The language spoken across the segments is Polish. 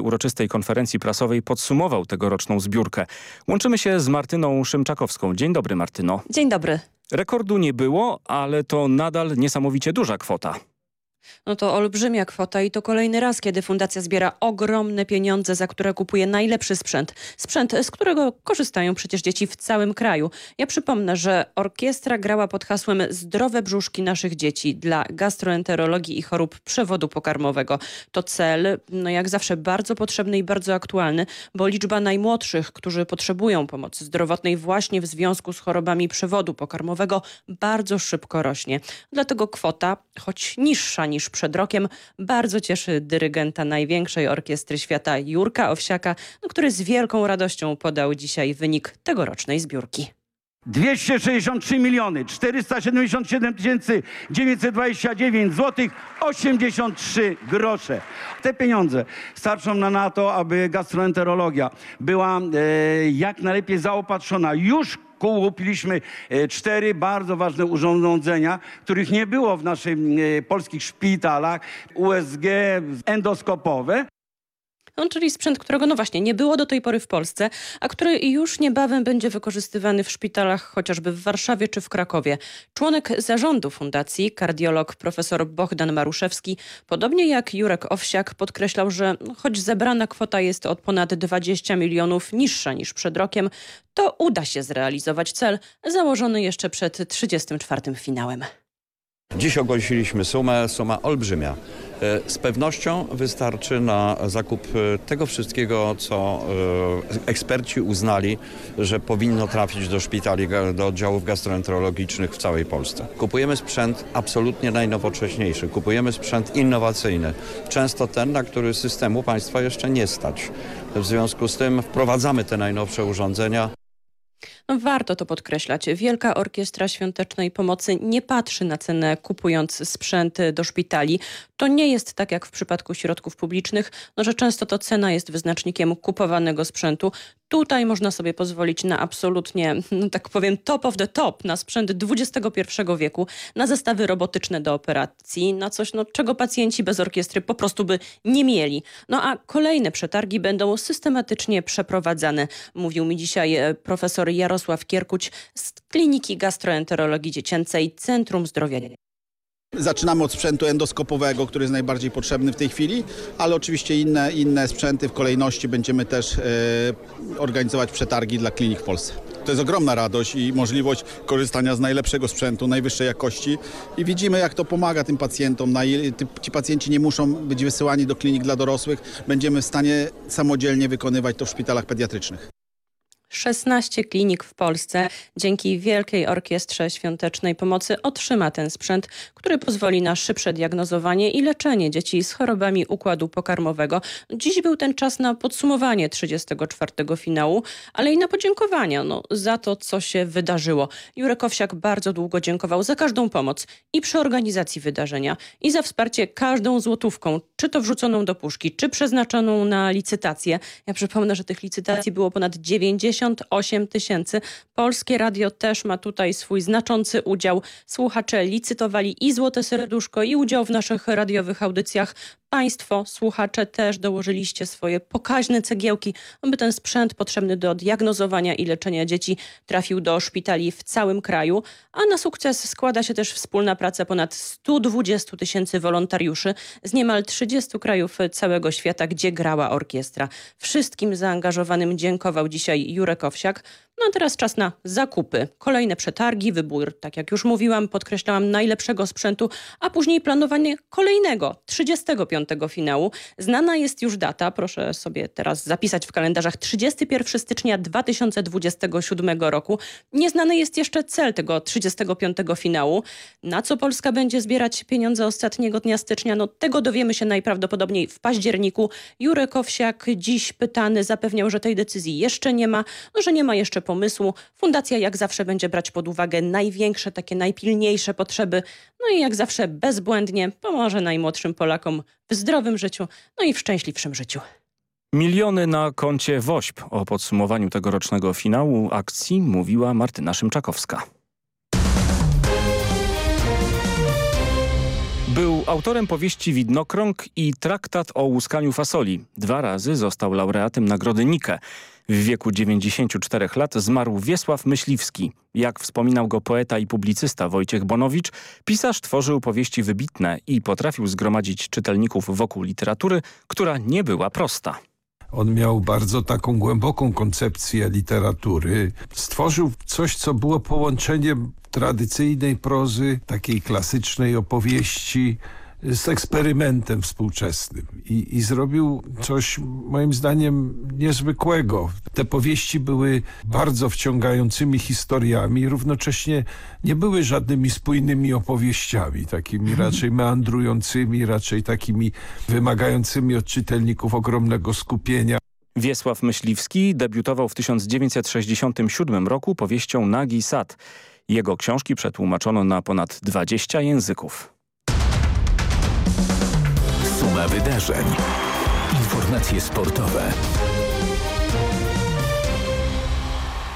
uroczystej konferencji prasowej podsumował tegoroczną zbiórkę. Łączymy się z Martyną Szymczakowską. Dzień dobry Martyno. Dzień dobry. Rekordu nie było, ale to nadal niesamowicie duża kwota. No to olbrzymia kwota i to kolejny raz, kiedy fundacja zbiera ogromne pieniądze, za które kupuje najlepszy sprzęt. Sprzęt, z którego korzystają przecież dzieci w całym kraju. Ja przypomnę, że orkiestra grała pod hasłem Zdrowe brzuszki naszych dzieci dla gastroenterologii i chorób przewodu pokarmowego. To cel, no jak zawsze, bardzo potrzebny i bardzo aktualny, bo liczba najmłodszych, którzy potrzebują pomocy zdrowotnej właśnie w związku z chorobami przewodu pokarmowego bardzo szybko rośnie. Dlatego kwota, choć niższa niż przed rokiem, bardzo cieszy dyrygenta największej orkiestry świata Jurka Owsiaka, no, który z wielką radością podał dzisiaj wynik tegorocznej zbiórki. 263 miliony 477 tysięcy 929 zł 83 grosze. Te pieniądze starczą na, na to, aby gastroenterologia była e, jak najlepiej zaopatrzona. Już kupiliśmy e, cztery bardzo ważne urządzenia, których nie było w naszych e, polskich szpitalach. USG endoskopowe. No, czyli sprzęt, którego no właśnie nie było do tej pory w Polsce, a który już niebawem będzie wykorzystywany w szpitalach chociażby w Warszawie czy w Krakowie. Członek zarządu fundacji, kardiolog profesor Bohdan Maruszewski, podobnie jak Jurek Owsiak, podkreślał, że choć zebrana kwota jest od ponad 20 milionów niższa niż przed rokiem, to uda się zrealizować cel założony jeszcze przed 34. finałem. Dziś ogłosiliśmy sumę, suma olbrzymia. E, z pewnością wystarczy na zakup e, tego wszystkiego, co e, eksperci uznali, że powinno trafić do szpitali, do oddziałów gastroenterologicznych w całej Polsce. Kupujemy sprzęt absolutnie najnowocześniejszy, kupujemy sprzęt innowacyjny, często ten, na który systemu państwa jeszcze nie stać. W związku z tym wprowadzamy te najnowsze urządzenia. Warto to podkreślać. Wielka Orkiestra Świątecznej Pomocy nie patrzy na cenę kupując sprzęt do szpitali. To nie jest tak jak w przypadku środków publicznych, no, że często to cena jest wyznacznikiem kupowanego sprzętu. Tutaj można sobie pozwolić na absolutnie, no tak powiem, top of the top, na sprzęt XXI wieku, na zestawy robotyczne do operacji, na coś, no, czego pacjenci bez orkiestry po prostu by nie mieli. No a kolejne przetargi będą systematycznie przeprowadzane, mówił mi dzisiaj e, profesor Jarosław Kierkuć z Kliniki Gastroenterologii Dziecięcej Centrum Zdrowia Zaczynamy od sprzętu endoskopowego, który jest najbardziej potrzebny w tej chwili, ale oczywiście inne, inne sprzęty w kolejności będziemy też e, organizować przetargi dla klinik w Polsce. To jest ogromna radość i możliwość korzystania z najlepszego sprzętu, najwyższej jakości i widzimy jak to pomaga tym pacjentom. Ci pacjenci nie muszą być wysyłani do klinik dla dorosłych. Będziemy w stanie samodzielnie wykonywać to w szpitalach pediatrycznych. 16 klinik w Polsce dzięki Wielkiej Orkiestrze Świątecznej Pomocy otrzyma ten sprzęt, który pozwoli na szybsze diagnozowanie i leczenie dzieci z chorobami układu pokarmowego. Dziś był ten czas na podsumowanie 34. finału, ale i na podziękowania no, za to, co się wydarzyło. Jurek Owsiak bardzo długo dziękował za każdą pomoc i przy organizacji wydarzenia i za wsparcie każdą złotówką, czy to wrzuconą do puszki, czy przeznaczoną na licytację. Ja przypomnę, że tych licytacji było ponad 90 58 tysięcy. Polskie Radio też ma tutaj swój znaczący udział. Słuchacze licytowali i Złote Serduszko i udział w naszych radiowych audycjach. Państwo, słuchacze też dołożyliście swoje pokaźne cegiełki, aby ten sprzęt potrzebny do diagnozowania i leczenia dzieci trafił do szpitali w całym kraju. A na sukces składa się też wspólna praca ponad 120 tysięcy wolontariuszy z niemal 30 krajów całego świata, gdzie grała orkiestra. Wszystkim zaangażowanym dziękował dzisiaj Jurek Owsiak. No a teraz czas na zakupy. Kolejne przetargi, wybór, tak jak już mówiłam, podkreślałam, najlepszego sprzętu, a później planowanie kolejnego, 35 finału. Znana jest już data, proszę sobie teraz zapisać w kalendarzach, 31 stycznia 2027 roku. Nieznany jest jeszcze cel tego 35 finału. Na co Polska będzie zbierać pieniądze ostatniego dnia stycznia? No tego dowiemy się najprawdopodobniej w październiku. Jurek Owsiak dziś pytany zapewniał, że tej decyzji jeszcze nie ma, no, że nie ma jeszcze pomysłu. Fundacja jak zawsze będzie brać pod uwagę największe, takie najpilniejsze potrzeby. No i jak zawsze bezbłędnie pomoże najmłodszym Polakom w zdrowym życiu, no i w szczęśliwszym życiu. Miliony na koncie WOŚP. O podsumowaniu tegorocznego finału akcji mówiła Martyna Szymczakowska. Był autorem powieści Widnokrąg i traktat o łuskaniu fasoli. Dwa razy został laureatem Nagrody Nike. W wieku 94 lat zmarł Wiesław Myśliwski. Jak wspominał go poeta i publicysta Wojciech Bonowicz, pisarz tworzył powieści wybitne i potrafił zgromadzić czytelników wokół literatury, która nie była prosta. On miał bardzo taką głęboką koncepcję literatury. Stworzył coś, co było połączeniem tradycyjnej prozy, takiej klasycznej opowieści z eksperymentem współczesnym I, i zrobił coś moim zdaniem niezwykłego. Te powieści były bardzo wciągającymi historiami, równocześnie nie były żadnymi spójnymi opowieściami, takimi raczej meandrującymi, raczej takimi wymagającymi od czytelników ogromnego skupienia. Wiesław Myśliwski debiutował w 1967 roku powieścią Nagi Sad. Jego książki przetłumaczono na ponad 20 języków. Suma wydarzeń. Informacje sportowe.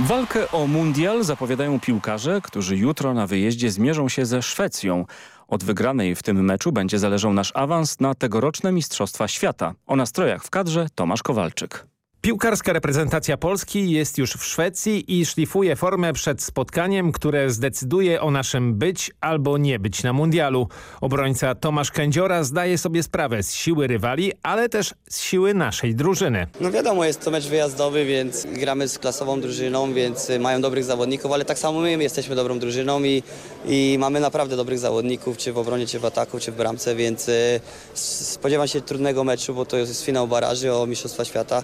Walkę o mundial zapowiadają piłkarze, którzy jutro na wyjeździe zmierzą się ze Szwecją. Od wygranej w tym meczu będzie zależał nasz awans na tegoroczne Mistrzostwa Świata. O nastrojach w kadrze Tomasz Kowalczyk. Piłkarska reprezentacja Polski jest już w Szwecji i szlifuje formę przed spotkaniem, które zdecyduje o naszym być albo nie być na mundialu. Obrońca Tomasz Kędziora zdaje sobie sprawę z siły rywali, ale też z siły naszej drużyny. No wiadomo, jest to mecz wyjazdowy, więc gramy z klasową drużyną, więc mają dobrych zawodników, ale tak samo my jesteśmy dobrą drużyną i, i mamy naprawdę dobrych zawodników, czy w obronie, czy w ataku, czy w bramce, więc y, spodziewam się trudnego meczu, bo to jest finał baraży o Mistrzostwa Świata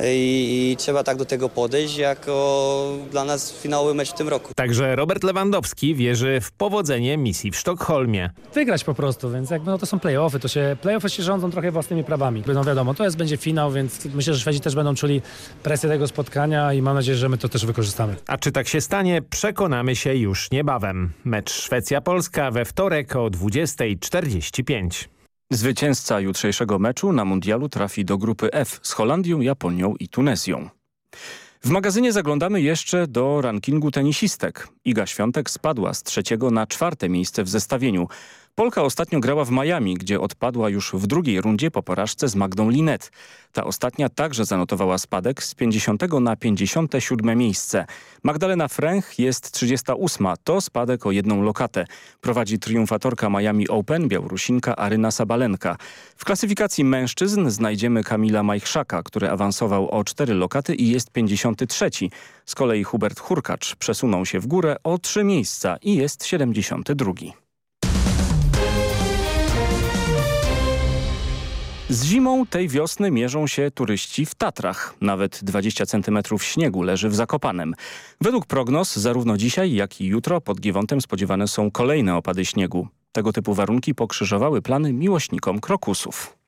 i, i, trzeba tak do tego podejść, jako dla nas finałowy mecz w tym roku. Także Robert Lewandowski wierzy w powodzenie misji w Sztokholmie. Wygrać po prostu, więc jakby no to są play-offy, to się, play-offy się rządzą trochę własnymi prawami. No wiadomo, to jest będzie finał, więc myślę, że Szwedzi też będą czuli presję tego spotkania i mam nadzieję, że my to też wykorzystamy. A czy tak się stanie, przekonamy się już niebawem. Mecz Szwecja-Polska we wtorek o 20.45. Zwycięzca jutrzejszego meczu na mundialu trafi do grupy F z Holandią, Japonią i Tunezją. W magazynie zaglądamy jeszcze do rankingu tenisistek. Iga Świątek spadła z trzeciego na czwarte miejsce w zestawieniu. Polka ostatnio grała w Miami, gdzie odpadła już w drugiej rundzie po porażce z Magdą Linet. Ta ostatnia także zanotowała spadek z 50 na 57 miejsce. Magdalena Fręch jest 38, to spadek o jedną lokatę. Prowadzi triumfatorka Miami Open Białorusinka Aryna Sabalenka. W klasyfikacji mężczyzn znajdziemy Kamila Majchrzaka, który awansował o 4 lokaty i jest 53. Z kolei Hubert Hurkacz przesunął się w górę o 3 miejsca i jest 72. Z zimą tej wiosny mierzą się turyści w Tatrach. Nawet 20 cm śniegu leży w Zakopanem. Według prognoz zarówno dzisiaj, jak i jutro pod Giwontem spodziewane są kolejne opady śniegu. Tego typu warunki pokrzyżowały plany miłośnikom krokusów.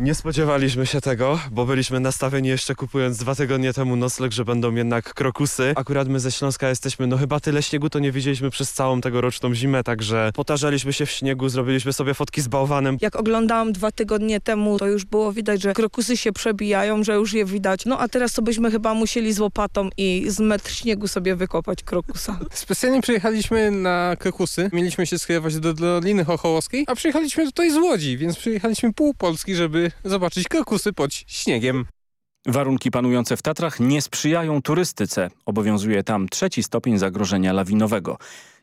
Nie spodziewaliśmy się tego, bo byliśmy nastawieni jeszcze kupując dwa tygodnie temu nocleg, że będą jednak krokusy. Akurat my ze Śląska jesteśmy, no chyba tyle śniegu to nie widzieliśmy przez całą tegoroczną zimę, także potarzaliśmy się w śniegu, zrobiliśmy sobie fotki z bałwanem. Jak oglądałam dwa tygodnie temu, to już było widać, że krokusy się przebijają, że już je widać. No a teraz to byśmy chyba musieli z łopatą i z metr śniegu sobie wykopać krokusa. Specjalnie przyjechaliśmy na krokusy. Mieliśmy się skierować do Doliny Chochołowskiej, a przyjechaliśmy tutaj z Łodzi, więc przyjechaliśmy pół Polski, żeby zobaczyć krokusy pod śniegiem. Warunki panujące w Tatrach nie sprzyjają turystyce. Obowiązuje tam trzeci stopień zagrożenia lawinowego.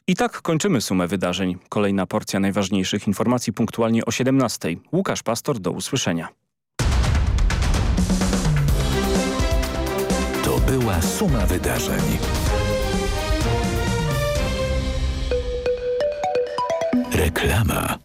I tak kończymy sumę wydarzeń. Kolejna porcja najważniejszych informacji punktualnie o 17. Łukasz Pastor, do usłyszenia. To była suma wydarzeń. Reklama.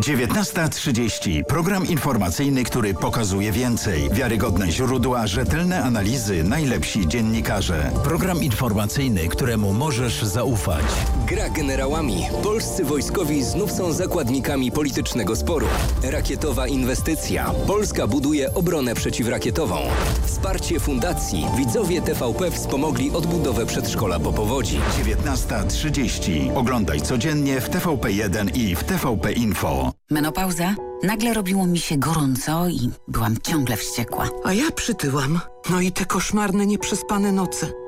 19.30. Program informacyjny, który pokazuje więcej. Wiarygodne źródła, rzetelne analizy, najlepsi dziennikarze. Program informacyjny, któremu możesz zaufać. Gra generałami. Polscy wojskowi znów są zakładnikami politycznego sporu. Rakietowa inwestycja. Polska buduje obronę przeciwrakietową. Wsparcie fundacji. Widzowie TVP wspomogli odbudowę przedszkola po powodzi. 19.30. Oglądaj codziennie w TVP1 i w TVP Info. Menopauza? Nagle robiło mi się gorąco i byłam ciągle wściekła. A ja przytyłam. No i te koszmarne, nieprzespane noce.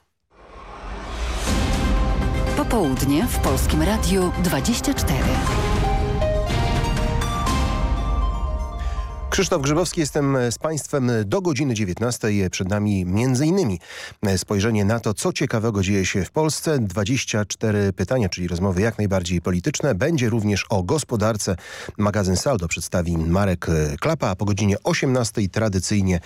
Popołudnie w Polskim Radiu 24. Krzysztof Grzybowski, jestem z Państwem do godziny 19. Przed nami m.in. spojrzenie na to, co ciekawego dzieje się w Polsce. 24 pytania, czyli rozmowy jak najbardziej polityczne. Będzie również o gospodarce. Magazyn Saldo przedstawi Marek Klapa, a po godzinie 18 tradycyjnie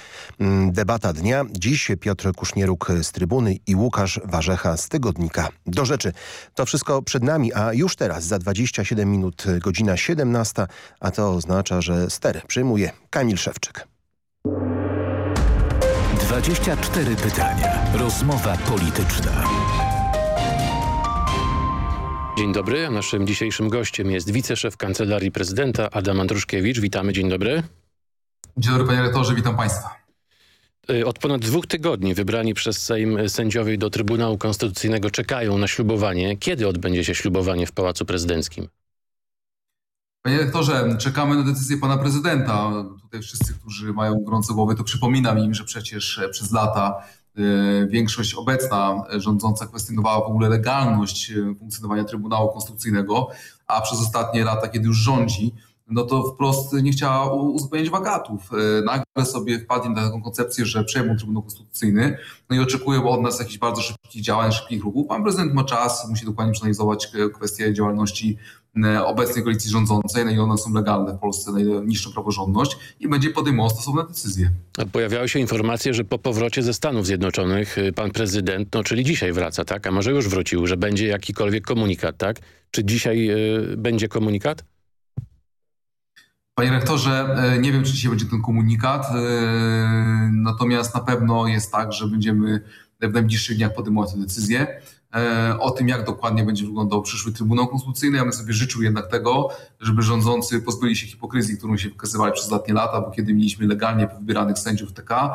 debata dnia. Dziś Piotr Kusznieruk z Trybuny i Łukasz Warzecha z Tygodnika. Do rzeczy. To wszystko przed nami, a już teraz za 27 minut godzina 17, a to oznacza, że ster przyjmuje Kamil Szewczyk. 24 pytania. Rozmowa polityczna. Dzień dobry. Naszym dzisiejszym gościem jest wiceszef Kancelarii Prezydenta Adam Andruszkiewicz. Witamy. Dzień dobry. Dzień dobry panie rektorze, witam państwa. Od ponad dwóch tygodni wybrani przez Sejm sędziowie do Trybunału Konstytucyjnego czekają na ślubowanie. Kiedy odbędzie się ślubowanie w Pałacu Prezydenckim? Panie rektorze, czekamy na decyzję pana prezydenta. Tutaj wszyscy, którzy mają gorące głowy, to przypominam im, że przecież przez lata y, większość obecna rządząca kwestionowała w ogóle legalność funkcjonowania Trybunału Konstytucyjnego, a przez ostatnie lata, kiedy już rządzi, no to wprost nie chciała uzupełnić wakatów. Nagle sobie wpadli na taką koncepcję, że przejmą Trybunał Konstytucyjny, no i oczekują od nas jakichś bardzo szybkich działań, szybkich ruchów. Pan prezydent ma czas, musi dokładnie przeanalizować kwestie działalności obecnej koalicji rządzącej, na ile one są legalne w Polsce, na ile niszczą praworządność i będzie podejmował stosowne decyzje. Pojawiały się informacje, że po powrocie ze Stanów Zjednoczonych pan prezydent, no czyli dzisiaj wraca, tak? A może już wrócił, że będzie jakikolwiek komunikat, tak? Czy dzisiaj y, będzie komunikat? Panie rektorze, nie wiem, czy dzisiaj będzie ten komunikat, natomiast na pewno jest tak, że będziemy w najbliższych dniach podejmować tę decyzję. O tym, jak dokładnie będzie wyglądał przyszły Trybunał Konstytucyjny. Ja bym sobie życzył jednak tego, żeby rządzący pozbyli się hipokryzji, którą się wykazywali przez ostatnie lata, bo kiedy mieliśmy legalnie wybieranych sędziów TK,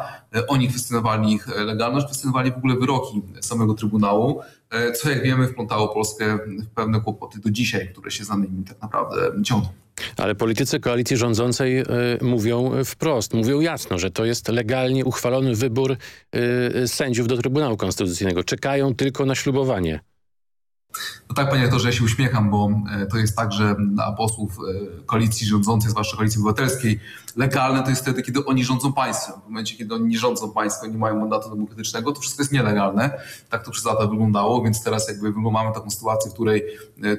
oni kwestionowali ich legalność, kwestionowali w ogóle wyroki samego Trybunału, co jak wiemy wplątało Polskę w pewne kłopoty do dzisiaj, które się za nimi tak naprawdę ciągną. Ale politycy koalicji rządzącej y, mówią wprost, mówią jasno, że to jest legalnie uchwalony wybór y, sędziów do Trybunału Konstytucyjnego. Czekają tylko na ślubowanie. No tak, panie rektorze, ja się uśmiecham, bo to jest tak, że dla posłów koalicji rządzącej, zwłaszcza koalicji obywatelskiej, legalne to jest wtedy, kiedy oni rządzą państwem. W momencie, kiedy oni nie rządzą państwem, nie mają mandatu demokratycznego, to wszystko jest nielegalne. Tak to przez lata wyglądało, więc teraz jakby mamy taką sytuację, w której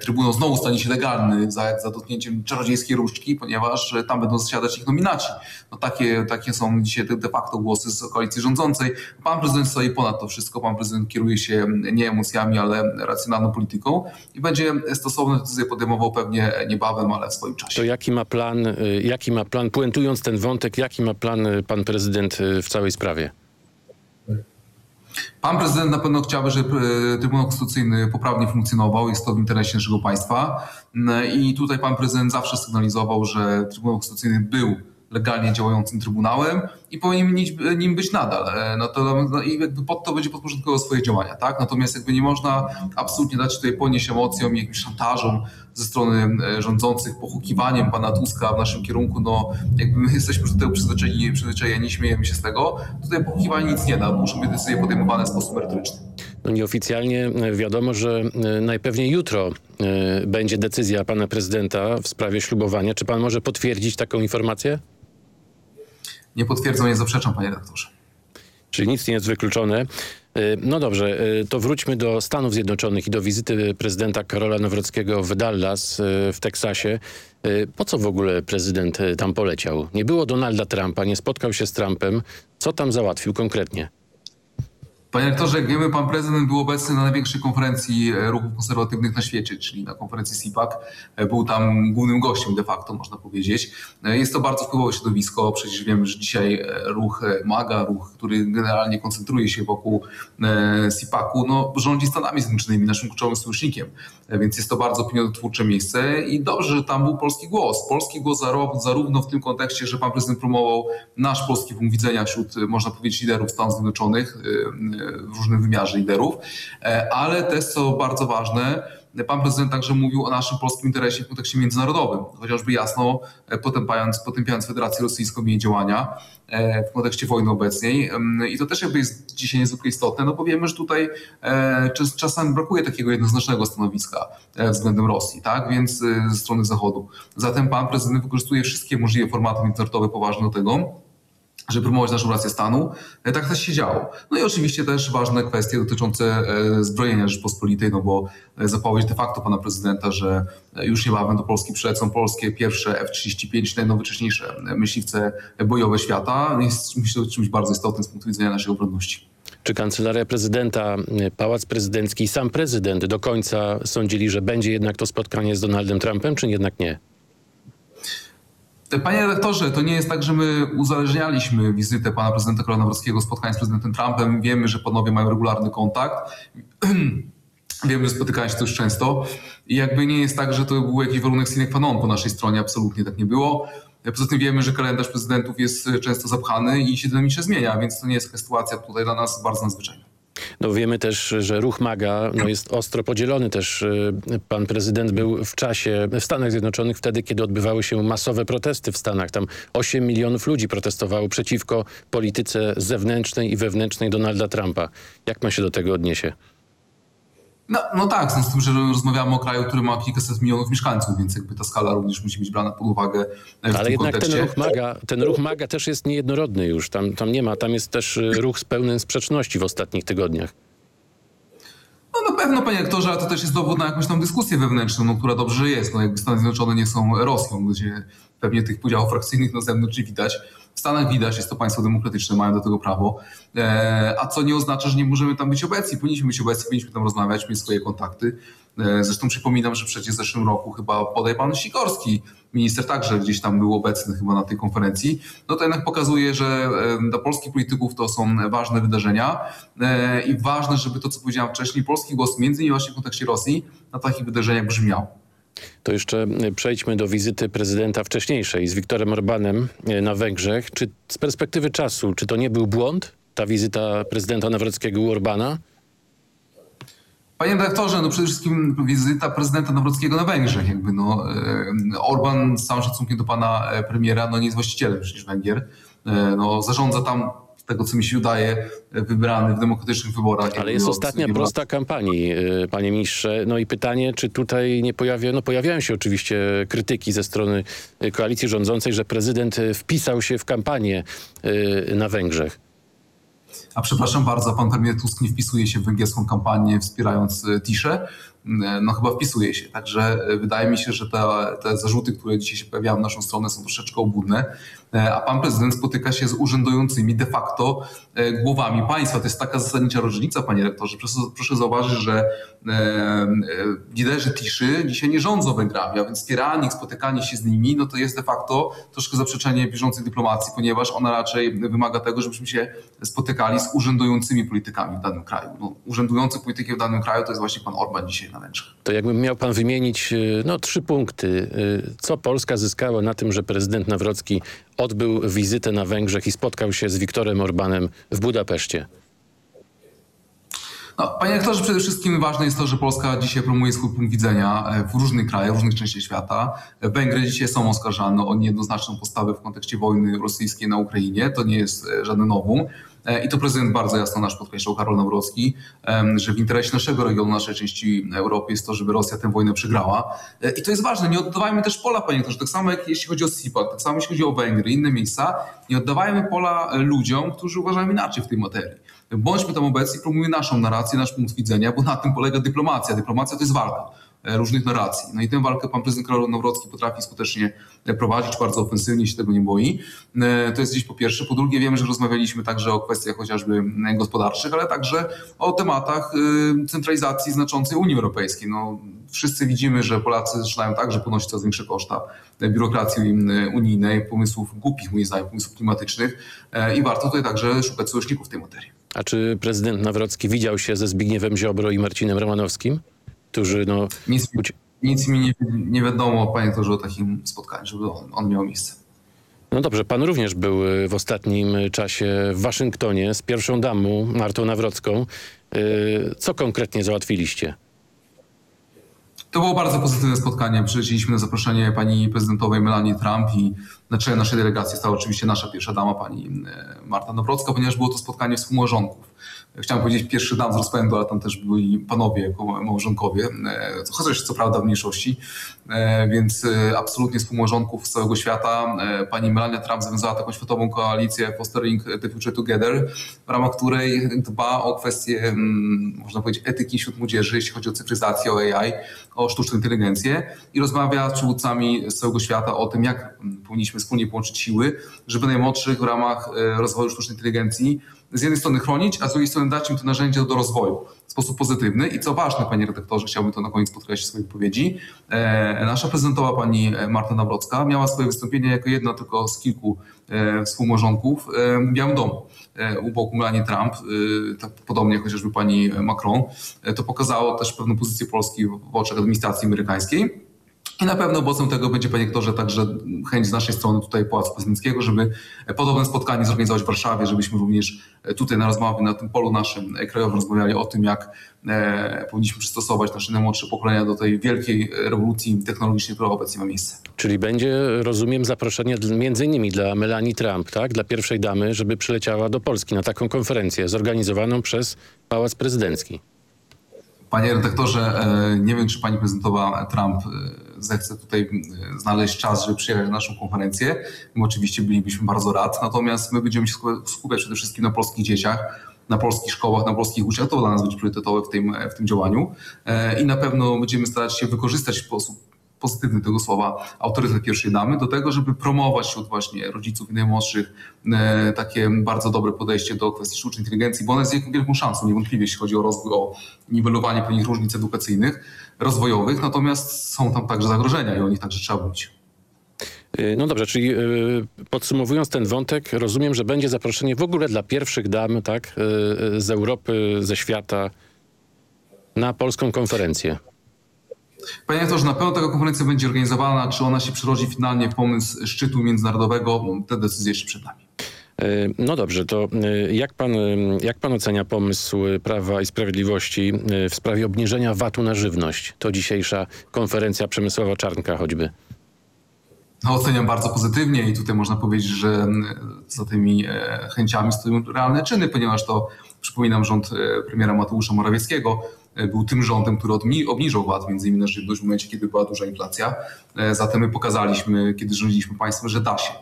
Trybunał znowu stanie się legalny za, za dotknięciem czarodziejskiej różdżki, ponieważ tam będą zasiadać ich nominaci. No takie, takie są dzisiaj de facto głosy z koalicji rządzącej. Pan prezydent stoi ponad to wszystko. Pan prezydent kieruje się nie emocjami, ale racjonalną polityką i będzie stosowne decyzje podejmował pewnie niebawem, ale w swoim czasie. To jaki ma plan, jaki ma plan, puentując ten wątek, jaki ma plan pan prezydent w całej sprawie? Pan prezydent na pewno chciałby, żeby Trybunał Konstytucyjny poprawnie funkcjonował. Jest to w interesie naszego państwa. I tutaj pan prezydent zawsze sygnalizował, że Trybunał Konstytucyjny był legalnie działającym trybunałem i powinien nim być nadal. No to no i jakby pod to będzie podporządkował swoje działania, tak? Natomiast jakby nie można absolutnie dać tutaj ponieść emocjom i jakimś szantażom ze strony rządzących, pochukiwaniem pana Tuska w naszym kierunku, no jakby my jesteśmy do tego przyzwyczajeni, przyzwyczajeni śmiejemy się z tego. Tutaj pochukiwanie nic nie da, muszą być decyzje podejmowane w sposób merytoryczny. No nieoficjalnie wiadomo, że najpewniej jutro będzie decyzja pana prezydenta w sprawie ślubowania. Czy pan może potwierdzić taką informację? Nie potwierdzam, nie zaprzeczam, panie redaktorze. Czyli nic nie jest wykluczone. No dobrze, to wróćmy do Stanów Zjednoczonych i do wizyty prezydenta Karola Nawrockiego w Dallas w Teksasie. Po co w ogóle prezydent tam poleciał? Nie było Donalda Trumpa, nie spotkał się z Trumpem. Co tam załatwił konkretnie? Panie rektorze, jak wiemy, pan prezydent był obecny na największej konferencji ruchów konserwatywnych na świecie, czyli na konferencji CIPAC. Był tam głównym gościem de facto, można powiedzieć. Jest to bardzo wpływowe środowisko. Przecież wiemy, że dzisiaj ruch MAGA, ruch, który generalnie koncentruje się wokół CIPAC-u, no, rządzi Stanami Zjednoczonymi, naszym kluczowym sojusznikiem. Więc jest to bardzo opiniotwórcze miejsce i dobrze, że tam był polski głos. Polski głos zarówno w tym kontekście, że pan prezydent promował nasz polski punkt widzenia wśród, można powiedzieć, liderów Stanów Zjednoczonych, w różnym wymiarze liderów, ale też co bardzo ważne, pan prezydent także mówił o naszym polskim interesie w kontekście międzynarodowym, chociażby jasno potępiając, potępiając Federację Rosyjską i jej działania w kontekście wojny obecnej. I to też jakby jest dzisiaj niezwykle istotne, no bo wiemy, że tutaj czasami brakuje takiego jednoznacznego stanowiska względem Rosji, tak? Więc ze strony Zachodu. Zatem pan prezydent wykorzystuje wszystkie możliwe formaty międzynarodowe poważne do tego, żeby promować naszą rację stanu. Tak też się działo. No i oczywiście też ważne kwestie dotyczące zbrojenia Rzeczpospolitej, no bo zapowiedź de facto pana prezydenta, że już niebawem do Polski przylecą polskie pierwsze F-35, najnowocześniejsze myśliwce bojowe świata, jest myślę czymś bardzo istotnym z punktu widzenia naszej obronności. Czy kancelaria prezydenta, Pałac Prezydencki i sam prezydent do końca sądzili, że będzie jednak to spotkanie z Donaldem Trumpem, czy jednak nie? Panie redaktorze, to nie jest tak, że my uzależnialiśmy wizytę pana prezydenta Karola Nawrockiego spotkania z prezydentem Trumpem. Wiemy, że panowie mają regularny kontakt. Wiemy, że spotykają się też często. I jakby nie jest tak, że to był jakiś warunek sine qua non po naszej stronie. Absolutnie tak nie było. Poza tym wiemy, że kalendarz prezydentów jest często zapchany i się dynamicznie zmienia, więc to nie jest sytuacja tutaj dla nas bardzo nadzwyczajna. No wiemy też, że ruch MAGA no jest ostro podzielony też. Pan prezydent był w czasie w Stanach Zjednoczonych wtedy, kiedy odbywały się masowe protesty w Stanach. Tam 8 milionów ludzi protestowało przeciwko polityce zewnętrznej i wewnętrznej Donalda Trumpa. Jak pan się do tego odniesie? No, no tak, z tym, że rozmawiamy o kraju, który ma kilkaset milionów mieszkańców, więc jakby ta skala również musi być brana pod uwagę w Ale tym jednak kontekście. ten ruch, MAGA, ten ruch MAGA też jest niejednorodny już. Tam, tam nie ma, tam jest też ruch z pełnym sprzeczności w ostatnich tygodniach. No na pewno, panie aktorze, ale to też jest dowód na jakąś tam dyskusję wewnętrzną, no, która dobrze jest. No, jakby Stany Zjednoczone nie są Rosją, gdzie pewnie tych podziałów frakcyjnych na zewnątrz widać. W Stanach widać, jest to państwo demokratyczne, mają do tego prawo. E, a co nie oznacza, że nie możemy tam być obecni. Powinniśmy być obecni, powinniśmy tam rozmawiać, mieć swoje kontakty. E, zresztą przypominam, że przecież w zeszłym roku chyba podaj pan Sikorski, minister także gdzieś tam był obecny chyba na tej konferencji. No to jednak pokazuje, że e, dla polskich polityków to są ważne wydarzenia i ważne, żeby to, co powiedziałem wcześniej, polski głos między innymi właśnie w kontekście Rosji na takich wydarzeniach brzmiał. To jeszcze przejdźmy do wizyty prezydenta wcześniejszej z Wiktorem Orbanem na Węgrzech. Czy z perspektywy czasu, czy to nie był błąd, ta wizyta prezydenta Nawrockiego u Orbana? Panie redaktorze, no przede wszystkim wizyta prezydenta Nawrockiego na Węgrzech. Jakby no, e, Orban z całym szacunkiem do pana premiera no nie jest właścicielem przecież Węgier. E, No, zarządza tam tego, co mi się wydaje, wybrany w demokratycznych wyborach. Ale jest ostatnia prosta kampanii, y, panie ministrze. No i pytanie, czy tutaj nie pojawia, no pojawiają się oczywiście krytyki ze strony y, koalicji rządzącej, że prezydent wpisał się w kampanię na Węgrzech. A przepraszam bardzo, pan premier Tusk nie wpisuje się w węgierską kampanię wspierając e, Tiszę? No chyba wpisuje się. Także e, wydaje mi się, że te, te zarzuty, które dzisiaj się pojawiają na naszą stronę są troszeczkę obłudne. E, A pan prezydent spotyka się z urzędującymi de facto e, głowami państwa. To jest taka zasadnicza różnica, panie rektorze. Proszę, proszę zauważyć, że e, liderzy Tiszy dzisiaj nie rządzą Węgrami, a więc wspieranie ich, spotykanie się z nimi, no to jest de facto troszkę zaprzeczenie bieżącej dyplomacji, ponieważ ona raczej wymaga tego, żebyśmy się spotykali z urzędującymi politykami w danym kraju. No, urzędujący politykiem w danym kraju to jest właśnie pan Orban dzisiaj. na Węgrzech. To jakbym miał pan wymienić no, trzy punkty. Co Polska zyskała na tym, że prezydent Nawrocki odbył wizytę na Węgrzech i spotkał się z Wiktorem Orbanem w Budapeszcie? No, panie rektorze, przede wszystkim ważne jest to, że Polska dzisiaj promuje swój punkt widzenia e, w różnych krajach, w różnych częściach świata. Węgry dzisiaj są oskarżane o niejednoznaczną postawę w kontekście wojny rosyjskiej na Ukrainie. To nie jest e, żadne nowum. E, I to prezydent bardzo jasno nasz podkreślał, Karol Nawrocki, że w interesie naszego regionu, naszej części Europy jest to, żeby Rosja tę wojnę przegrała. I to jest ważne. Nie oddawajmy też pola, panie rektorze, tak samo jak jeśli chodzi o SIPAC, tak samo jeśli chodzi o Węgry, inne miejsca, nie oddawajmy pola ludziom, którzy uważają inaczej w tej materii. Bądźmy tam obecni, promujmy naszą narrację, nasz punkt widzenia, bo na tym polega dyplomacja. Dyplomacja to jest walka różnych narracji. No i tę walkę pan prezydent Karol Nawrocki potrafi skutecznie prowadzić, bardzo ofensywnie się tego nie boi. To jest gdzieś po pierwsze. Po drugie wiemy, że rozmawialiśmy także o kwestiach chociażby gospodarczych, ale także o tematach centralizacji znaczącej Unii Europejskiej. No, wszyscy widzimy, że Polacy zaczynają także ponosić coraz większe koszta biurokracji unijnej, pomysłów głupich, moim zdaniem, pomysłów klimatycznych i warto tutaj także szukać sojuszników w tej materii. A czy prezydent Nawrocki widział się ze Zbigniewem Ziobro i Marcinem Romanowskim? Którzy no... Nic, nic mi nie, nie wiadomo, panie doktorze, o takim spotkaniu, żeby on, on miał miejsce. No dobrze, pan również był w ostatnim czasie w Waszyngtonie z pierwszą damą Martą Nawrocką. Co konkretnie załatwiliście? To było bardzo pozytywne spotkanie. Przylecieliśmy na zaproszenie pani prezydentowej Melanie Trump i na czele naszej delegacji stała oczywiście nasza pierwsza dama, pani Marta Nawrocka, ponieważ było to spotkanie współmałżonków. Chciałem powiedzieć pierwszy dam z rozpędu, ale tam też byli panowie jako małżonkowie, chociaż co prawda w mniejszości, więc absolutnie współmałżonków z całego świata. Pani Melania Trump zawiązała taką światową koalicję Fostering the Future Together, w ramach której dba o kwestie, można powiedzieć, etyki wśród młodzieży, jeśli chodzi o cyfryzację, o AI, o sztuczną inteligencję i rozmawia z przywódcami z całego świata o tym, jak powinniśmy wspólnie połączyć siły, żeby najmłodszych w ramach rozwoju sztucznej inteligencji z jednej strony chronić, a z drugiej strony dać im to narzędzie do rozwoju w sposób pozytywny. I co ważne, panie redaktorze, chciałbym to na koniec podkreślić w swojej wypowiedzi, e, nasza prezydentowa pani Marta Nawrocka miała swoje wystąpienie jako jedna tylko z kilku e, współmałżonków e, w Białym Domu u boku Melanie Trump, tak podobnie jak chociażby pani Macron. To pokazało też pewną pozycję Polski w oczach administracji amerykańskiej. I na pewno owocem tego będzie, panie rektorze, także chęć z naszej strony tutaj Pałacu Prezydenckiego, żeby podobne spotkanie zorganizować w Warszawie, żebyśmy również tutaj na rozmowie na tym polu naszym krajowym rozmawiali o tym, jak e, powinniśmy przystosować nasze najmłodsze pokolenia do tej wielkiej rewolucji technologicznej, która obecnie ma miejsce. Czyli będzie, rozumiem, zaproszenie między innymi dla Melanie Trump, tak? dla pierwszej damy, żeby przyleciała do Polski na taką konferencję zorganizowaną przez Pałac Prezydencki. Panie redaktorze, nie wiem, czy pani prezydentowa Trump zechce tutaj znaleźć czas, żeby przyjechać na naszą konferencję. My oczywiście bylibyśmy bardzo rad, natomiast my będziemy się skupiać przede wszystkim na polskich dzieciach, na polskich szkołach, na polskich uczniach. To dla nas będzie priorytetowe w tym, w tym działaniu i na pewno będziemy starać się wykorzystać w sposób pozytywny tego słowa autorytet pierwszej damy do tego, żeby promować wśród właśnie rodziców i najmłodszych e, takie bardzo dobre podejście do kwestii sztucznej inteligencji, bo ona jest wielką szansą niewątpliwie, jeśli chodzi o rozwój, o niwelowanie pewnych różnic edukacyjnych, rozwojowych, natomiast są tam także zagrożenia i o nich także trzeba mówić. No dobrze, czyli yy, podsumowując ten wątek, rozumiem, że będzie zaproszenie w ogóle dla pierwszych dam tak, yy, z Europy, ze świata na polską konferencję. Panie rektorze, na pewno taka konferencja będzie organizowana. Czy ona się przerodzi finalnie w pomysł szczytu międzynarodowego? Te decyzje jeszcze przed nami. No dobrze, to jak pan, jak pan ocenia pomysł Prawa i Sprawiedliwości w sprawie obniżenia VAT-u na żywność? To dzisiejsza konferencja Przemysława Czarnka choćby. No, oceniam bardzo pozytywnie i tutaj można powiedzieć, że za tymi chęciami stoją realne czyny, ponieważ to, przypominam, rząd premiera Mateusza Morawieckiego był tym rządem, który obniżył VAT między innymi na żywność w momencie, kiedy była duża inflacja. Zatem my pokazaliśmy, kiedy rządziliśmy państwem, że da się.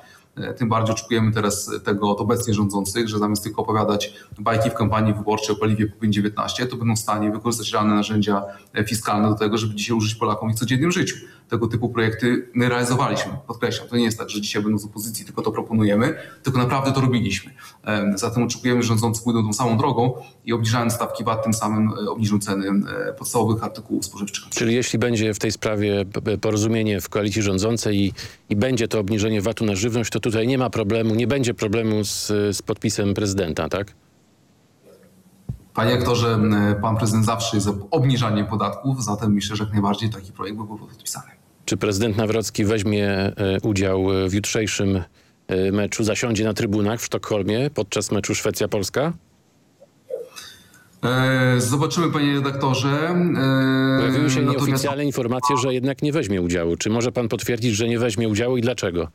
Tym bardziej oczekujemy teraz tego od obecnie rządzących, że zamiast tylko opowiadać bajki w kampanii wyborczej o paliwie po 19, to będą w stanie wykorzystać realne narzędzia fiskalne do tego, żeby dzisiaj użyć Polakom w codziennym życiu. Tego typu projekty my realizowaliśmy. Podkreślam, to nie jest tak, że dzisiaj będą z opozycji, tylko to proponujemy, tylko naprawdę to robiliśmy. Zatem oczekujemy, że rządzący pójdą tą samą drogą i obniżając stawki VAT, tym samym obniżą ceny podstawowych artykułów spożywczych. Czyli jeśli będzie w tej sprawie porozumienie w koalicji rządzącej i, i będzie to obniżenie VAT-u na żywność, to tutaj nie ma problemu, nie będzie problemu z, z podpisem prezydenta, tak? Panie aktorze, pan prezydent zawsze jest za obniżaniem podatków, zatem myślę, że jak najbardziej taki projekt byłby podpisany. Czy prezydent Nawrocki weźmie e, udział w jutrzejszym e, meczu, zasiądzie na trybunach w Sztokholmie podczas meczu Szwecja-Polska? E, zobaczymy, panie redaktorze. E, Pojawiły się natomiast- nieoficjalne informacje, że jednak nie weźmie udziału. Czy może pan potwierdzić, że nie weźmie udziału i dlaczego?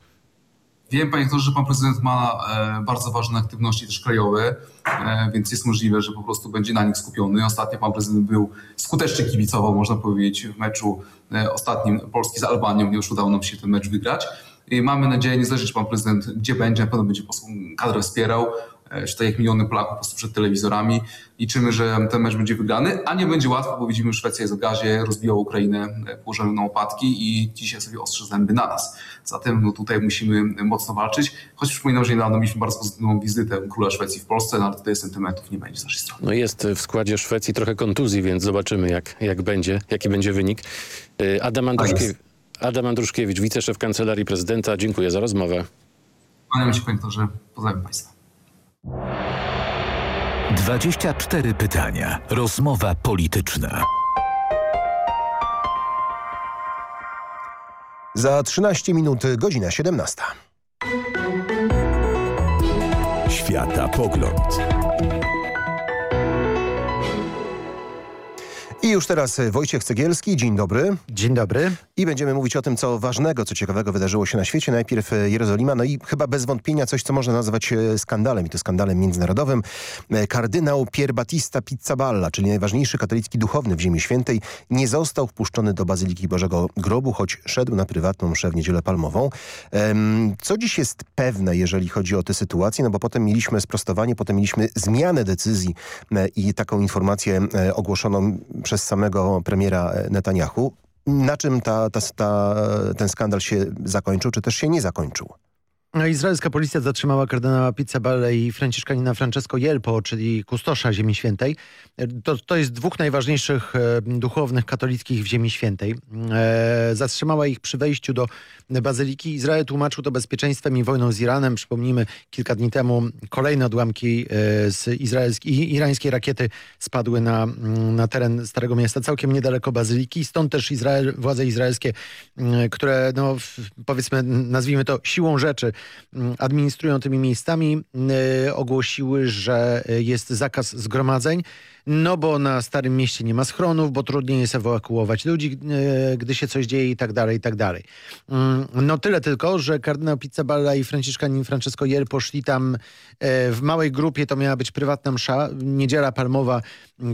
Wiem, panie doktorze, że pan prezydent ma e, bardzo ważne aktywności też krajowe, e, więc jest możliwe, że po prostu będzie na nich skupiony. Ostatnio pan prezydent był skutecznie kibicował, można powiedzieć, w meczu e, ostatnim Polski z Albanią. Już udało nam się ten mecz wygrać. I mamy nadzieję, niezależnie czy pan prezydent gdzie będzie, na pewno będzie kadrę wspierał. E, Czy tak jak miliony Polaków po prostu przed telewizorami. Liczymy, że ten mecz będzie wygrany, a nie będzie łatwo, bo widzimy, że Szwecja jest w gazie, rozbiła Ukrainę, e, położyła na łopatki i dzisiaj sobie ostrzy zęby na nas. Zatem no, tutaj musimy mocno walczyć. Choć przypominam, że niedawno mieliśmy bardzo pozytywną wizytę króla Szwecji w Polsce, no, ale tutaj sentymentów nie będzie z naszej strony. No jest w składzie Szwecji trochę kontuzji, więc zobaczymy jak, jak będzie, jaki będzie wynik. Y, Adam, Andruszkiewicz, Adam Andruszkiewicz, wiceszef Kancelarii Prezydenta, dziękuję za rozmowę. Się, panie doktorze. Pozdrawiam państwa. 24 pytania. Rozmowa polityczna. Za 13 minut godzina 17. Świata pogląd. I już teraz Wojciech Cegielski. Dzień dobry. Dzień dobry. I będziemy mówić o tym, co ważnego, co ciekawego wydarzyło się na świecie. Najpierw e, Jerozolima, no i chyba bez wątpienia coś, co można nazwać e, skandalem, i to skandalem międzynarodowym. E, Kardynał Pier Battista Pizzaballa, czyli najważniejszy katolicki duchowny w Ziemi Świętej, nie został wpuszczony do Bazyliki Bożego Grobu, choć szedł na prywatną mszę w Niedzielę Palmową. Co dziś jest pewne, jeżeli chodzi o tę sytuację? No bo potem mieliśmy sprostowanie, potem mieliśmy zmianę decyzji e, i taką informację e, ogłoszoną przez samego premiera e, Netanyahu. Na czym ta, ta, ta, ten skandal się zakończył, czy też się nie zakończył? No, Izraelska policja zatrzymała kardynała Pizzaballę i franciszkanina Francesco Jelpo, czyli kustosza Ziemi Świętej. To, to jest dwóch najważniejszych e, duchownych katolickich w Ziemi Świętej. E, zatrzymała ich przy wejściu do bazyliki. Izrael tłumaczył to bezpieczeństwem i wojną z Iranem. Przypomnijmy, kilka dni temu kolejne odłamki e, z izraelskiej, irańskiej rakiety spadły na, mm, na teren Starego Miasta, całkiem niedaleko bazyliki. Stąd też Izrael, władze izraelskie, mm, które no, powiedzmy, nazwijmy to siłą rzeczy, mm, administrują tymi miejscami, ogłosiły, że jest zakaz zgromadzeń. No bo na Starym Mieście nie ma schronów, bo trudniej jest ewakuować ludzi, y, gdy się coś dzieje i tak dalej, i tak dalej. Mm, No tyle tylko, że kardynał Pizzaballa i franciszkanin Francesco Jer poszli tam y, w małej grupie, to miała być prywatna msza. Niedziela Palmowa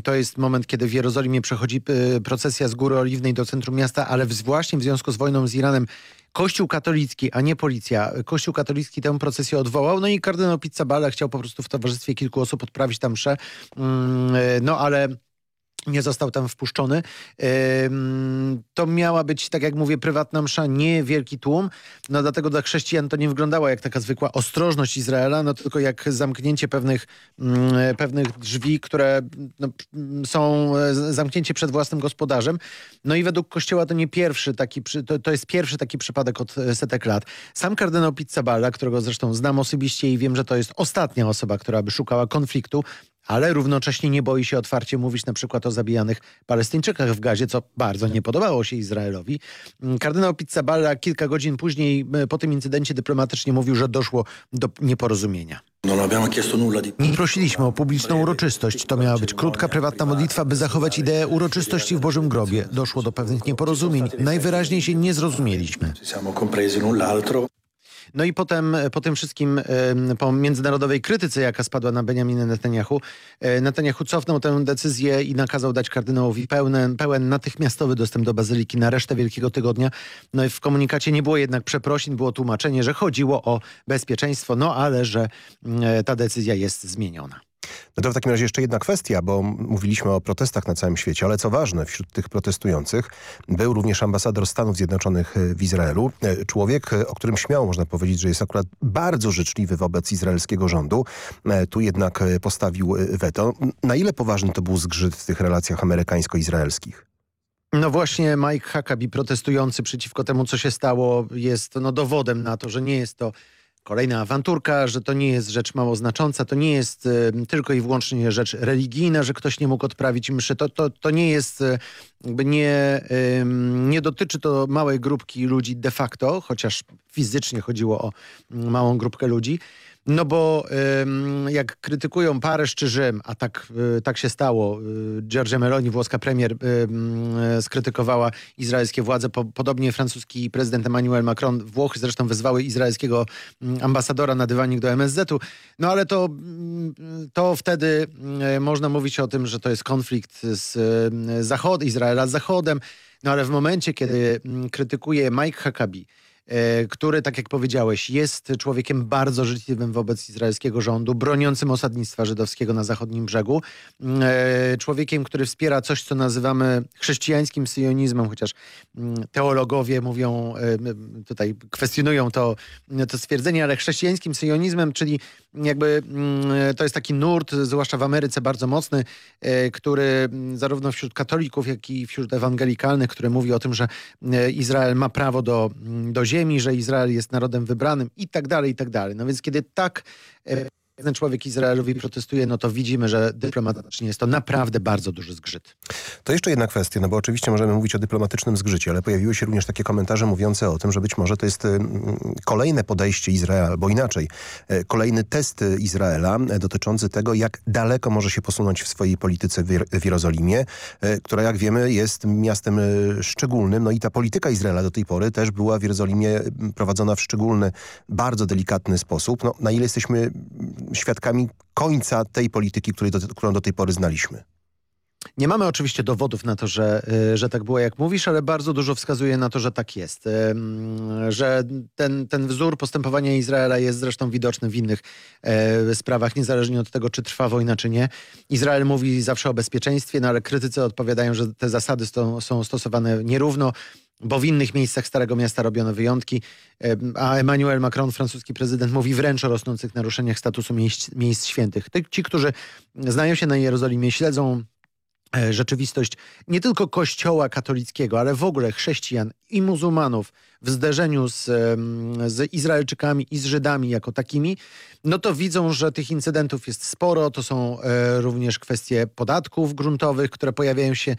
to jest moment, kiedy w Jerozolimie przechodzi y, procesja z Góry Oliwnej do centrum miasta, ale właśnie w związku z wojną z Iranem Kościół katolicki, a nie policja, Kościół katolicki tę procesję odwołał, no i kardynał Pizzaballa chciał po prostu w towarzystwie kilku osób odprawić tam mszę, Mm, no ale nie został tam wpuszczony. To miała być, tak jak mówię, prywatna msza, nie wielki tłum. No dlatego dla chrześcijan to nie wyglądała jak taka zwykła ostrożność Izraela, no tylko jak zamknięcie pewnych, mm, pewnych drzwi, które no, mm, są e, zamknięcie przed własnym gospodarzem. No i według Kościoła to nie pierwszy taki, to, to jest pierwszy taki przypadek od e, setek lat. Sam kardynał Pizzaballa, którego zresztą znam osobiście i wiem, że to jest ostatnia osoba, która by szukała konfliktu, ale równocześnie nie boi się otwarcie mówić na przykład o zabijanych Palestyńczykach w Gazie, co bardzo nie podobało się Izraelowi. Mm, Kardynał Pizzaballa kilka godzin później po tym incydencie dyplomatycznie mówił, że doszło do nieporozumienia. Nie prosiliśmy o publiczną uroczystość. To miała być krótka, prywatna modlitwa, by zachować ideę uroczystości w Bożym Grobie. Doszło do pewnych nieporozumień. Najwyraźniej się nie zrozumieliśmy. No i potem, po tym wszystkim, em, po międzynarodowej krytyce, jaka spadła na Benjamina Netanyahu, e, Netanyahu cofnął tę decyzję i nakazał dać kardynałowi pełen, pełen natychmiastowy dostęp do bazyliki na resztę Wielkiego Tygodnia. No i w komunikacie nie było jednak przeprosin, było tłumaczenie, że chodziło o bezpieczeństwo, no ale że mm, e, ta decyzja jest zmieniona. No to w takim razie jeszcze jedna kwestia, bo mówiliśmy o protestach na całym świecie, ale co ważne, wśród tych protestujących był również ambasador Stanów Zjednoczonych e, w Izraelu. E, Człowiek, e, o którym śmiało można powiedzieć, że jest akurat bardzo życzliwy wobec izraelskiego rządu. Tu jednak postawił weto. Na ile poważny to był zgrzyt w tych relacjach amerykańsko-izraelskich? No właśnie Mike Huckabee protestujący przeciwko temu, co się stało, jest no, dowodem na to, że nie jest to kolejna awanturka, że to nie jest rzecz mało znacząca, to nie jest y, tylko i wyłącznie rzecz religijna, że ktoś nie mógł odprawić mszy. To, to, to nie jest, y, jakby nie, nie dotyczy to małej grupki ludzi de facto, chociaż fizycznie chodziło o małą grupkę ludzi. No bo jak krytykują Paryż czy Rzym, a tak, y, tak się stało, y, Giorgia Meloni, włoska premier, y, skrytykowała izraelskie władze, podobnie francuski prezydent Emmanuel Macron, Włochy zresztą wezwały izraelskiego ambasadora na dywanik do MSZ-u, no ale to, to wtedy można mówić o tym, że to jest konflikt z Zachod, Izraela z Zachodem, no ale w momencie, kiedy krytykuje Mike Huckabee, E, który, tak jak powiedziałeś, jest człowiekiem bardzo życzliwym wobec izraelskiego rządu, broniącym osadnictwa żydowskiego na zachodnim brzegu, mm, e, człowiekiem, który wspiera coś, co nazywamy chrześcijańskim syjonizmem, chociaż mm, teologowie mówią, e, tutaj kwestionują to, to stwierdzenie, ale chrześcijańskim syjonizmem, czyli jakby mm, to jest taki nurt, zwłaszcza w Ameryce bardzo mocny, który zarówno wśród katolików, jak i wśród ewangelikalnych, który mówi o tym, że Izrael ma prawo do, do ziemi, ziemi, że Izrael jest narodem wybranym i tak dalej, i tak dalej. No więc kiedy tak ten człowiek Izraelowi protestuje, no to widzimy, że dyplomatycznie jest to naprawdę bardzo duży zgrzyt. To jeszcze jedna kwestia, no bo oczywiście możemy mówić o dyplomatycznym zgrzycie, ale pojawiły się również takie komentarze mówiące o tym, że być może to jest kolejne podejście Izraela, albo inaczej, e, kolejny test Izraela e, dotyczący tego, jak daleko może się posunąć w swojej polityce w Jerozolimie, e, która jak wiemy jest miastem szczególnym, no i ta polityka Izraela do tej pory też była w Jerozolimie prowadzona w szczególny, bardzo delikatny sposób. No, na ile jesteśmy świadkami końca tej polityki, której do, którą do tej pory znaliśmy. Nie mamy oczywiście dowodów na to, że, y, że tak było, jak mówisz, ale bardzo dużo wskazuje na to, że tak jest. Że ten, ten wzór postępowania Izraela jest zresztą widoczny w innych e, sprawach, niezależnie od tego, czy trwa wojna, czy nie. Izrael mówi zawsze o bezpieczeństwie, no ale krytycy odpowiadają, że te zasady są, są stosowane nierówno bo w innych miejscach Starego Miasta robiono wyjątki, a Emmanuel Macron, francuski prezydent, mówi wręcz o rosnących naruszeniach statusu miejsc, miejsc świętych. Ci, którzy znają się na Jerozolimie, śledzą e, rzeczywistość nie tylko kościoła katolickiego, ale w ogóle chrześcijan i muzułmanów w zderzeniu z, z Izraelczykami i z Żydami jako takimi, no to widzą, że tych incydentów jest sporo. To są e, również kwestie podatków gruntowych, które pojawiają się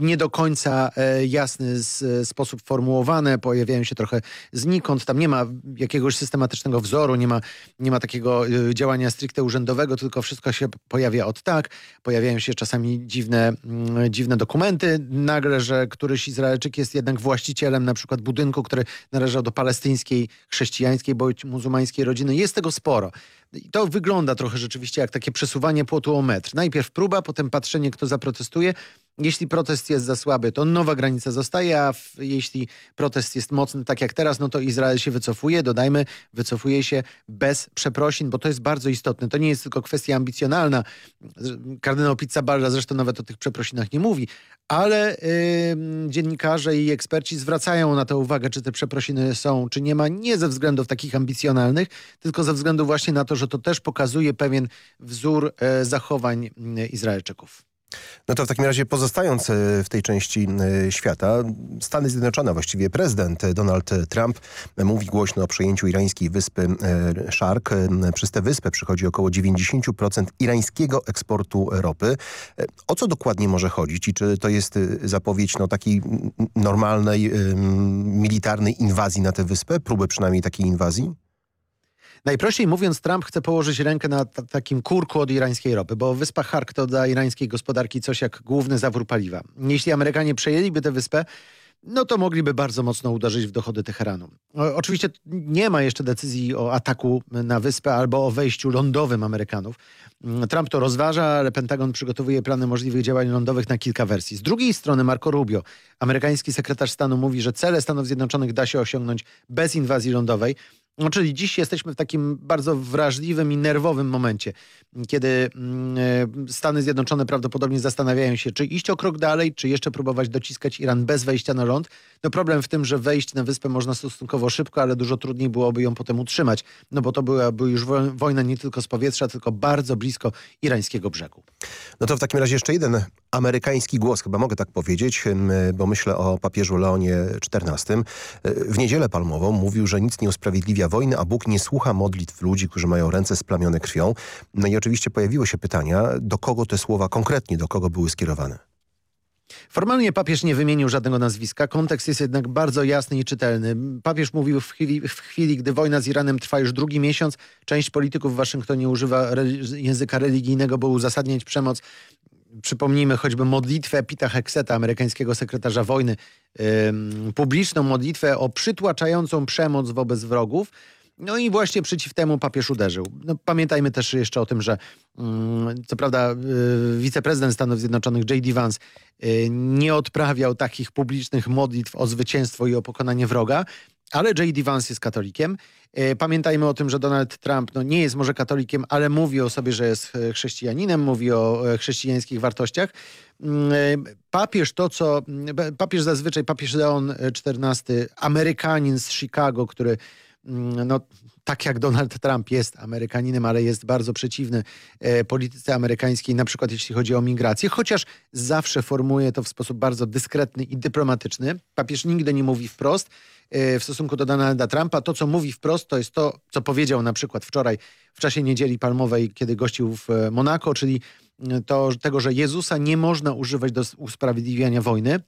nie do końca e, jasny sposób formułowane, pojawiają się trochę znikąd. Tam nie ma jakiegoś systematycznego wzoru, nie ma, nie ma takiego e, działania stricte urzędowego, tylko wszystko się pojawia od tak. Pojawiają się czasami dziwne, mm, dziwne dokumenty. Nagle, że któryś Izraelczyk jest jednak właścicielem na przykład budynku, który należał do palestyńskiej, chrześcijańskiej bądź muzułmańskiej rodziny. Jest tego sporo. I to wygląda trochę rzeczywiście jak takie przesuwanie płotu o metr. Najpierw próba, potem patrzenie, kto zaprotestuje. Jeśli protest jest za słaby, to nowa granica zostaje, a jeśli protest jest mocny, tak jak teraz, no to Izrael się wycofuje. Dodajmy, wycofuje się bez przeprosin, bo to jest bardzo istotne. To nie jest tylko kwestia ambicjonalna. Kardynał Pizzaballa zresztą nawet o tych przeprosinach nie mówi, ale yy, dziennikarze i eksperci zwracają na to uwagę, czy te przeprosiny są, czy nie ma, nie ze względów takich ambicjonalnych, tylko ze względu właśnie na to, że to też pokazuje pewien wzór e, zachowań Izraelczyków. No to w takim razie pozostając e, w tej części e, świata, Stany Zjednoczone, właściwie prezydent Donald Trump mówi głośno o przejęciu irańskiej wyspy Shark. Przez tę wyspę przychodzi około 90% irańskiego eksportu ropy. O co dokładnie może chodzić i czy to jest zapowiedź no, takiej normalnej militarnej inwazji na tę wyspę, próby przynajmniej takiej inwazji? Najprościej mówiąc, Trump chce położyć rękę na takim kurku od irańskiej ropy, bo wyspa Hark to dla irańskiej gospodarki coś jak główny zawór paliwa. Jeśli Amerykanie przejęliby tę wyspę, no to mogliby bardzo mocno uderzyć w dochody Teheranu. Oczywiście nie ma jeszcze decyzji o ataku na wyspę albo o wejściu lądowym Amerykanów. Trump to rozważa, ale Pentagon przygotowuje plany możliwych działań lądowych na kilka wersji. Z drugiej strony Marco Rubio, amerykański sekretarz stanu, mówi, że cele Stanów Zjednoczonych da się osiągnąć bez inwazji lądowej. No, czyli dziś jesteśmy w takim bardzo wrażliwym i nerwowym momencie, kiedy mm, e, Stany Zjednoczone prawdopodobnie zastanawiają się, czy iść o krok dalej, czy jeszcze próbować dociskać Iran bez wejścia na ląd. No problem w tym, że wejść na wyspę można stosunkowo szybko, ale dużo trudniej byłoby ją potem utrzymać, no bo to byłaby już wojna nie tylko z powietrza, tylko bardzo blisko irańskiego brzegu. No to w takim razie jeszcze jeden amerykański głos, chyba mogę tak powiedzieć, bo myślę o papieżu Leonie XIV. W niedzielę palmową mówił, że nic nie usprawiedliwia wojny, a Bóg nie słucha modlitw ludzi, którzy mają ręce splamione krwią. No i oczywiście pojawiły się pytania, do kogo te słowa konkretnie, do kogo były skierowane. Formalnie papież nie wymienił żadnego nazwiska. Kontekst jest jednak bardzo jasny i czytelny. Papież mówił w chwili, w chwili, gdy wojna z Iranem trwa już drugi miesiąc. Część polityków w Waszyngtonie używa re języka religijnego, by uzasadniać przemoc. Przypomnijmy choćby modlitwę Pita Hexeta, amerykańskiego sekretarza wojny, publiczną modlitwę o przytłaczającą przemoc wobec wrogów. No i właśnie przeciw temu papież uderzył. No, pamiętajmy też jeszcze o tym, że co prawda y, wiceprezydent Stanów Zjednoczonych J.D. Vance y, nie odprawiał takich publicznych modlitw o zwycięstwo i o pokonanie wroga, ale J.D. Vance jest katolikiem. Y, pamiętajmy o tym, że Donald Trump no, nie jest może katolikiem, ale mówi o sobie, że jest chrześcijaninem, mówi o e, chrześcijańskich wartościach. Mm, papież to, co... Papież zazwyczaj, papież Leon XIV, Amerykanin z Chicago, który no, tak jak Donald Trump jest Amerykaninem, ale jest bardzo przeciwny e, polityce amerykańskiej, na przykład jeśli chodzi o migrację, chociaż zawsze formuje to w sposób bardzo dyskretny i dyplomatyczny. Papież nigdy nie mówi wprost e, w stosunku do Donalda Trumpa. To, co mówi wprost, to jest to, co powiedział na przykład wczoraj w czasie Niedzieli Palmowej, kiedy gościł w e, Monako, czyli to, tego, że Jezusa nie można używać do usprawiedliwiania wojny.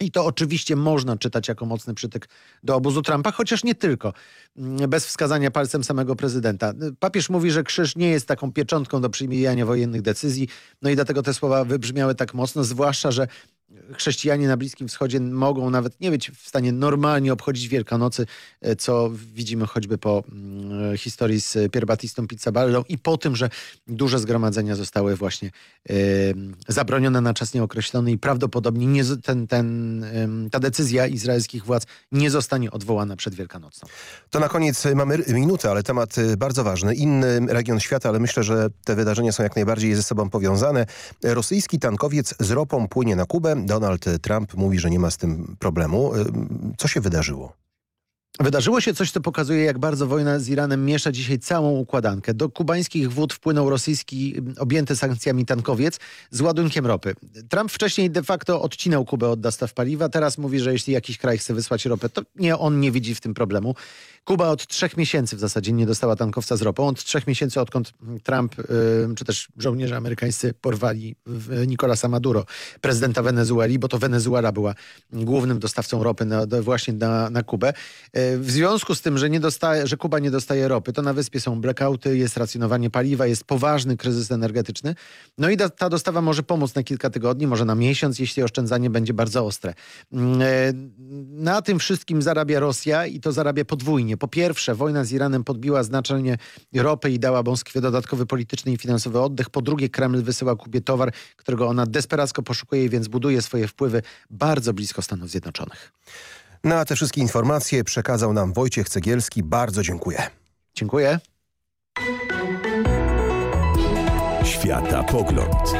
I to oczywiście można czytać jako mocny przytyk do obozu Trumpa, chociaż nie tylko, mm, bez wskazania palcem samego prezydenta. Papież mówi, że krzyż nie jest taką pieczątką do przyjmowania wojennych decyzji, no i dlatego te słowa wybrzmiały tak mocno, zwłaszcza, że chrześcijanie na Bliskim Wschodzie mogą nawet nie być w stanie normalnie obchodzić Wielkanocy, e, co widzimy choćby po mm, historii z Pierbatistą Pizzaballą i po tym, że duże zgromadzenia zostały właśnie y, zabronione na czas nieokreślony i prawdopodobnie nie, ten, ten, ta decyzja izraelskich władz nie zostanie odwołana przed Wielkanocą. To na koniec mamy minutę, ale temat e, bardzo ważny. Inny region świata, ale myślę, że te wydarzenia są jak najbardziej ze sobą powiązane. Rosyjski tankowiec z ropą płynie na Kubę. Donald Trump mówi, że nie ma z tym problemu. Co się wydarzyło? Wydarzyło się coś, co pokazuje, jak bardzo wojna z Iranem miesza dzisiaj całą układankę. Do kubańskich wód wpłynął rosyjski objęty sankcjami tankowiec z ładunkiem ropy. Trump wcześniej de facto odcinał Kubę od dostaw paliwa. Teraz mówi, że jeśli jakiś kraj chce wysłać ropę, to nie on nie widzi w tym problemu. Kuba od trzech miesięcy w zasadzie nie dostała tankowca z ropą. Od trzech miesięcy, odkąd Trump, czy też żołnierze amerykańscy porwali Nicolasa Maduro, prezydenta Wenezueli, bo to Wenezuela była głównym dostawcą ropy na, właśnie na, na Kubę. W związku z tym, że, nie dostaje, że Kuba nie dostaje ropy, to na wyspie są blackouty, jest racjonowanie paliwa, jest poważny kryzys energetyczny. No i ta dostawa może pomóc na kilka tygodni, może na miesiąc, jeśli oszczędzanie będzie bardzo ostre. Na tym wszystkim zarabia Rosja i to zarabia podwójnie. Po pierwsze, wojna z Iranem podbiła znaczenie ropy i dała Moskwie dodatkowy polityczny i finansowy oddech. Po drugie, Kreml wysyła Kubie towar, którego ona desperacko poszukuje, więc buduje swoje wpływy bardzo blisko Stanów Zjednoczonych. Na no, te wszystkie informacje przekazał nam Wojciech Cegielski. Bardzo dziękuję. Dziękuję. Świata Pogląd.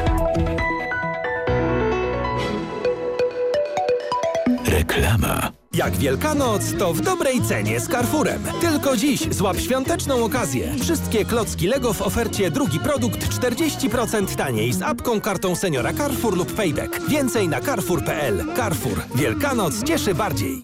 Reklama. Jak Wielkanoc, to w dobrej cenie z Carrefourem. Tylko dziś złap świąteczną okazję. Wszystkie klocki Lego w ofercie drugi produkt 40% taniej z apką, kartą seniora Carrefour lub Payback. Więcej na carrefour.pl. Carrefour. Wielkanoc cieszy bardziej.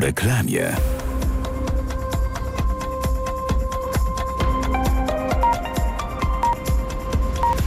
reklamie.